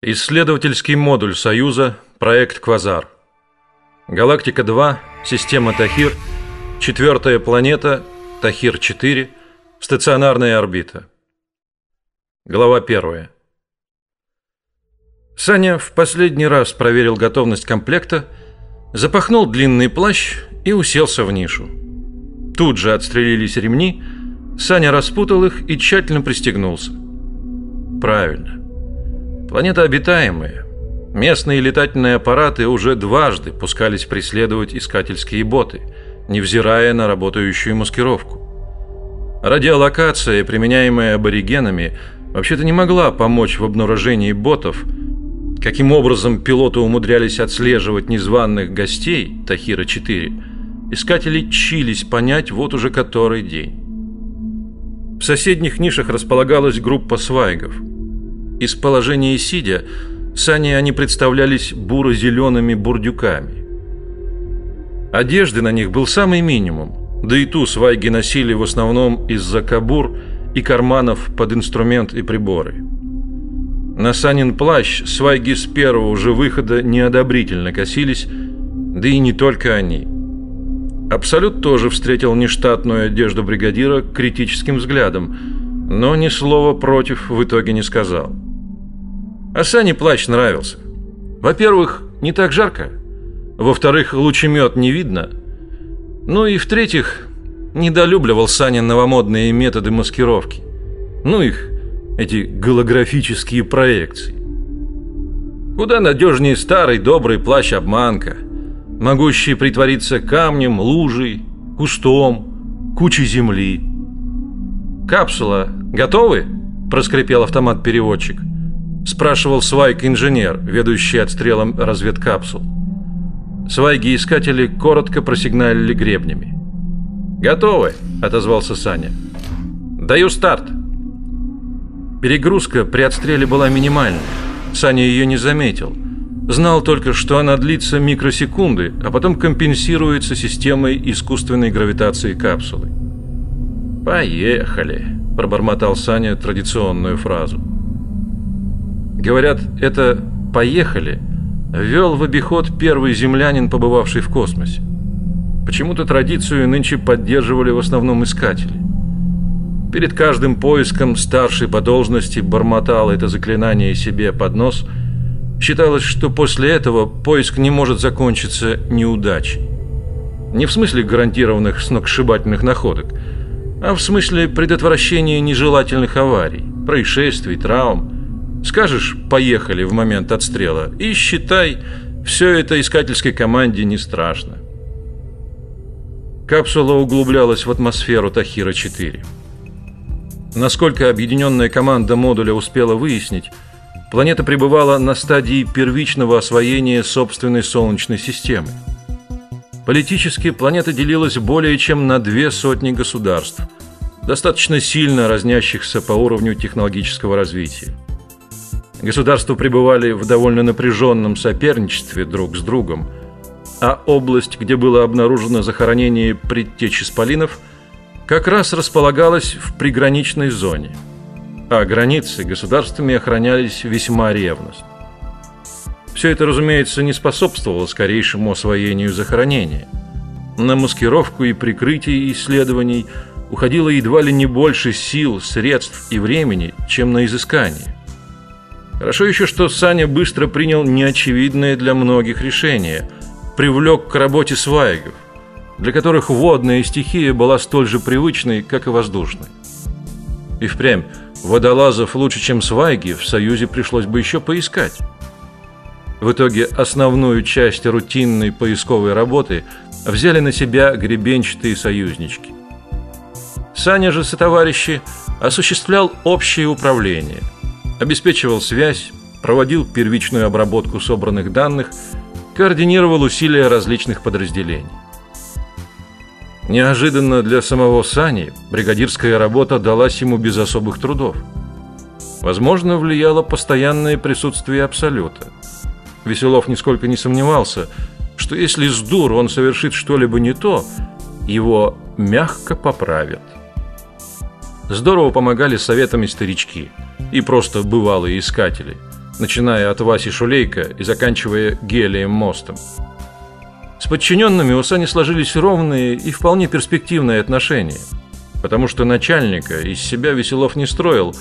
Исследовательский модуль Союза, проект Квазар. Галактика-2, система Тахир, четвертая планета, Тахир-4, стационарная орбита. Глава 1. Саня в последний раз проверил готовность комплекта, запахнул длинный плащ и уселся в нишу. Тут же отстрелились ремни, Саня распутал их и тщательно пристегнулся. Правильно. Планета обитаемая. Местные летательные аппараты уже дважды пускались преследовать искательские боты, невзирая на работающую маскировку. Радиолокация, применяемая аборигенами, вообще-то не могла помочь в обнаружении ботов. Каким образом пилоты умудрялись отслеживать незваных гостей Тахира-4, искатели чились понять вот уже который день. В соседних нишах располагалась группа свайгов – из положения сидя сани они представлялись буро-зелеными бурдюками. Одежды на них был самый минимум, да и ту свайги носили в основном из-за кабур и карманов под инструмент и приборы. На Санин плащ свайги с первого же выхода неодобрительно косились, да и не только они. Абсолют тоже встретил нештатную одежду бригадира критическим взглядом, но ни слова против в итоге не сказал. А Сане плащ нравился. Во-первых, не так жарко. Во-вторых, лучемет не видно. Ну и в-третьих, недолюбливал Саня новомодные методы маскировки. Ну их, эти голографические проекции. Куда надежнее старый добрый плащ-обманка, могущий притвориться камнем, лужей, кустом, кучей земли. «Капсула готовы?» – проскрипел автомат-переводчик спрашивал Свайк-инженер, ведущий отстрелом разведкапсул. Свайги-искатели коротко просигналили гребнями. «Готовы», — отозвался Саня. «Даю старт». Перегрузка при отстреле была минимальной. Саня ее не заметил. Знал только, что она длится микросекунды, а потом компенсируется системой искусственной гравитации капсулы. «Поехали», – пробормотал Саня традиционную фразу. Говорят, это «поехали» ввел в обиход первый землянин, побывавший в космосе. Почему-то традицию нынче поддерживали в основном искатели. Перед каждым поиском старший по должности бормотал это заклинание себе под нос. Считалось, что после этого поиск не может закончиться неудачей. Не в смысле гарантированных сногсшибательных находок, а в смысле предотвращения нежелательных аварий, происшествий, травм, Скажешь «поехали» в момент отстрела, и считай, все это искательской команде не страшно. Капсула углублялась в атмосферу Тахира-4. Насколько объединенная команда модуля успела выяснить, планета пребывала на стадии первичного освоения собственной Солнечной системы. Политически планета делилась более чем на две сотни государств, достаточно сильно разнящихся по уровню технологического развития. Государства пребывали в довольно напряженном соперничестве друг с другом, а область, где было обнаружено захоронение предтеч исполинов, как раз располагалась в приграничной зоне, а границы государствами охранялись весьма ревностно. Все это, разумеется, не способствовало скорейшему освоению захоронения. На маскировку и прикрытие исследований уходило едва ли не больше сил, средств и времени, чем на изыскание. Хорошо еще, что Саня быстро принял неочевидное для многих решение, привлек к работе свайгов, для которых водная стихия была столь же привычной, как и воздушная. И впрямь водолазов лучше, чем свайги, в Союзе пришлось бы еще поискать. В итоге основную часть рутинной поисковой работы взяли на себя гребенчатые союзнички. Саня же со товарищи осуществлял общее управление – обеспечивал связь, проводил первичную обработку собранных данных, координировал усилия различных подразделений. Неожиданно для самого Сани бригадирская работа далась ему без особых трудов. Возможно, влияло постоянное присутствие Абсолюта. Веселов нисколько не сомневался, что если с дур он совершит что-либо не то, его мягко поправят. Здорово помогали советами старички – и просто бывалые искатели. начиная от Васи Шулейка и заканчивая Гелием мостом. С подчиненными у Сани сложились ровные и вполне перспективные отношения, потому что начальника из себя Веселов не строил,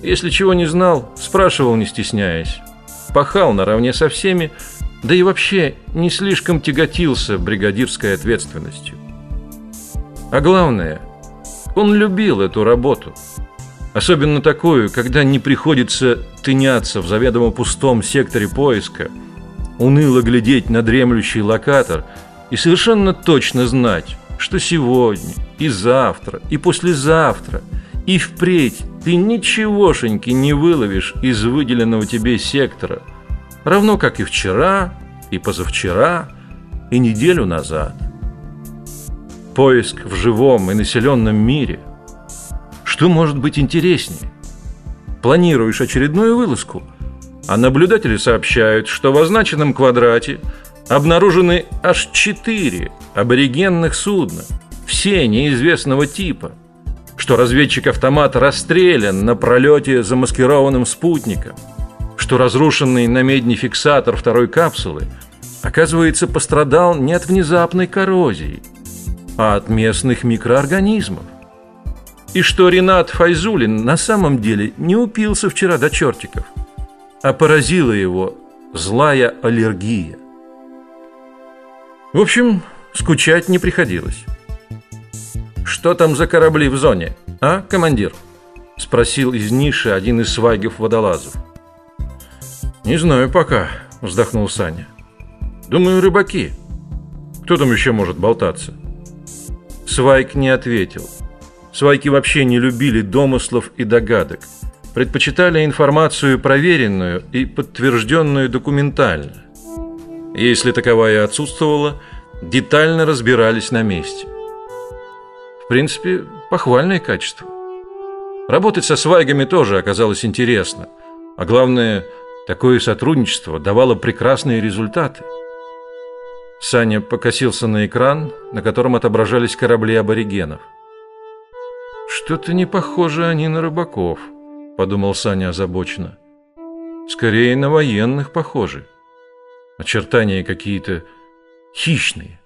если чего не знал, спрашивал не стесняясь, пахал наравне со всеми, да и вообще не слишком тяготился бригадирской ответственностью. А главное, он любил эту работу. Особенно такую, когда не приходится тыняться в заведомо пустом секторе поиска, уныло глядеть на дремлющий локатор и совершенно точно знать, что сегодня и завтра и послезавтра и впредь ты ничегошеньки не выловишь из выделенного тебе сектора, равно как и вчера, и позавчера, и неделю назад. Поиск в живом и населенном мире – что может быть интереснее? Планируешь очередную вылазку, а наблюдатели сообщают, что в означенном квадрате обнаружены аж четыре аборигенных судна, все неизвестного типа, что разведчик автомат расстрелян на пролете замаскированным спутником, что разрушенный на медне фиксатор второй капсулы оказывается пострадал не от внезапной коррозии, а от местных микроорганизмов и что Ренат Файзулин на самом деле не упился вчера до чертиков, а поразила его злая аллергия. В общем, скучать не приходилось. Что там за корабли в зоне, а, командир? спросил из ниши один из свайгов водолазов. Не знаю пока, вздохнул Саня. Думаю, рыбаки. Кто там еще может болтаться? Свайк не ответил. Свайки вообще не любили домыслов и догадок, предпочитали информацию проверенную и подтвержденную документально. Если таковая отсутствовала, детально разбирались на месте. В принципе, похвальное качество. Работать со свайгами тоже оказалось интересно, а главное, такое сотрудничество давало прекрасные результаты. Саня покосился на экран, на котором отображались корабли аборигенов. Что-то не похоже они на рыбаков, подумал Саня озабоченно. Скорее на военных похожи. Очертания какие-то хищные.